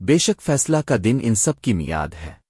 بے شک فیصلہ کا دن ان سب کی میاد ہے۔